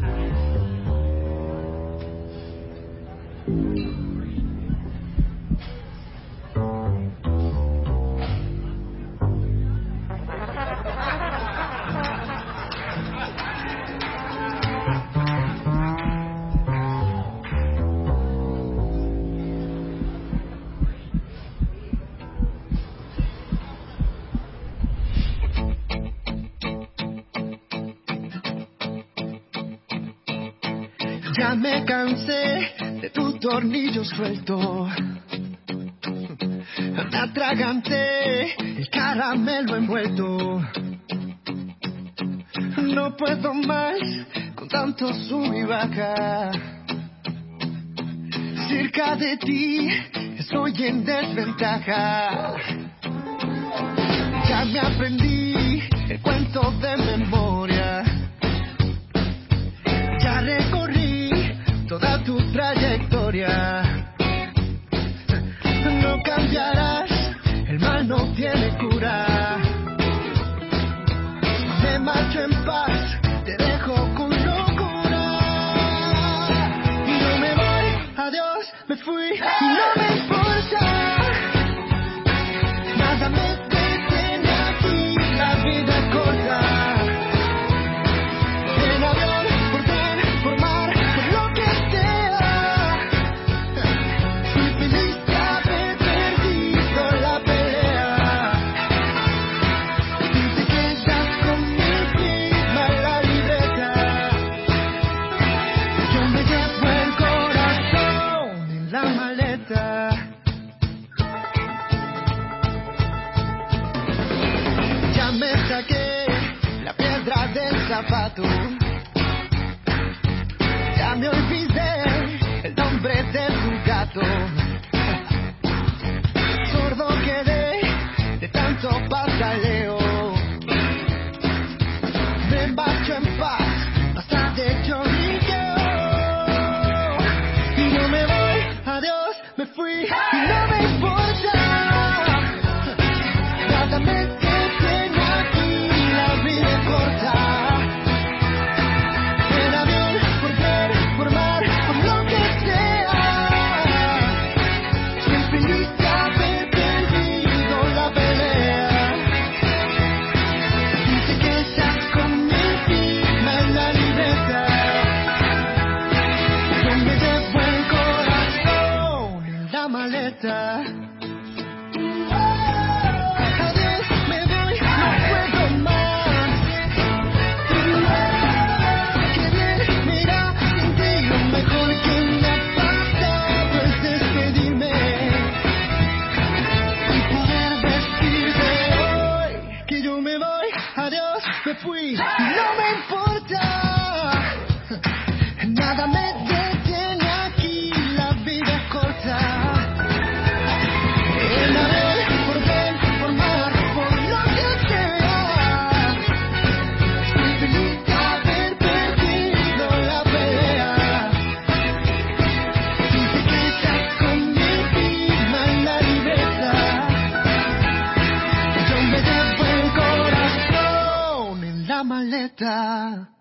开始。Ya me cansé de tu tornillo suelto. Te atraganté el caramelo envuelto. No puedo más con tanto sub y baja. Cerca de ti estoy en desventaja. Ya me aprendí el cuento de memoria mechanical. zapato time. está